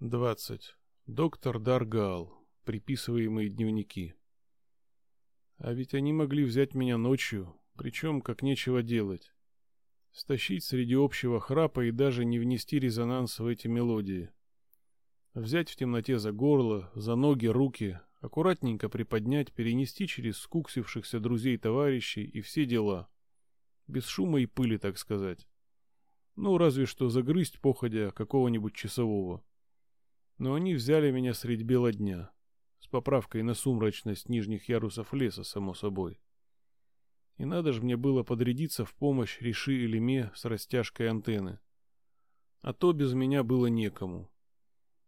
20. Доктор Даргал. Приписываемые дневники. А ведь они могли взять меня ночью, причем как нечего делать. Стащить среди общего храпа и даже не внести резонанс в эти мелодии. Взять в темноте за горло, за ноги, руки, аккуратненько приподнять, перенести через скуксившихся друзей-товарищей и все дела. Без шума и пыли, так сказать. Ну, разве что загрызть походя какого-нибудь часового. Но они взяли меня средь бела дня, с поправкой на сумрачность нижних ярусов леса, само собой. И надо же мне было подрядиться в помощь Реши или Ме с растяжкой антенны. А то без меня было некому.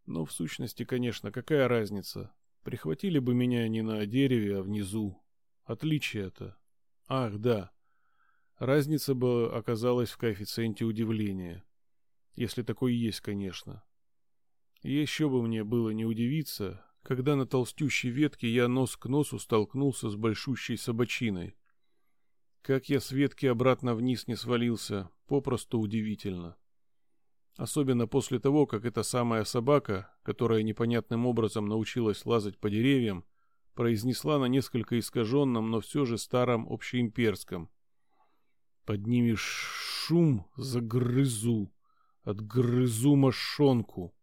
Но в сущности, конечно, какая разница? Прихватили бы меня не на дереве, а внизу. Отличие это. Ах, да. Разница бы оказалась в коэффициенте удивления. Если такой есть, конечно. Еще бы мне было не удивиться, когда на толстющей ветке я нос к носу столкнулся с большущей собачиной. Как я с ветки обратно вниз не свалился, попросту удивительно. Особенно после того, как эта самая собака, которая непонятным образом научилась лазать по деревьям, произнесла на несколько искаженном, но все же старом общеимперском. «Поднимешь шум, загрызу, отгрызу мошонку»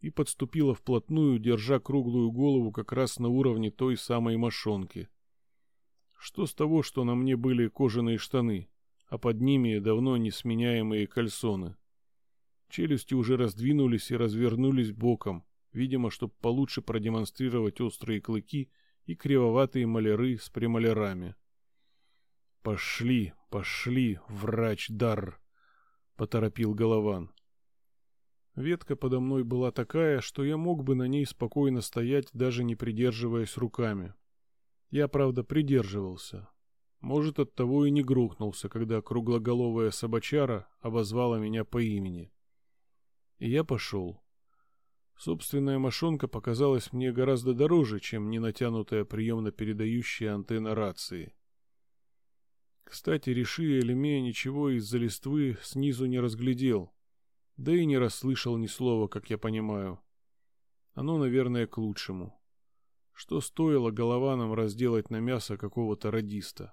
и подступила вплотную, держа круглую голову как раз на уровне той самой мошонки. Что с того, что на мне были кожаные штаны, а под ними давно несменяемые кальсоны? Челюсти уже раздвинулись и развернулись боком, видимо, чтобы получше продемонстрировать острые клыки и кривоватые маляры с премалярами. «Пошли, пошли, врач Дар!» — поторопил Голован. Ветка подо мной была такая, что я мог бы на ней спокойно стоять, даже не придерживаясь руками. Я, правда, придерживался. Может, оттого и не грохнулся, когда круглоголовая собачара обозвала меня по имени. И я пошел. Собственная мошонка показалась мне гораздо дороже, чем ненатянутая приемно-передающая антенна рации. Кстати, реши Элеме ничего из-за листвы снизу не разглядел — да и не расслышал ни слова, как я понимаю. Оно, наверное, к лучшему. Что стоило голованам разделать на мясо какого-то радиста?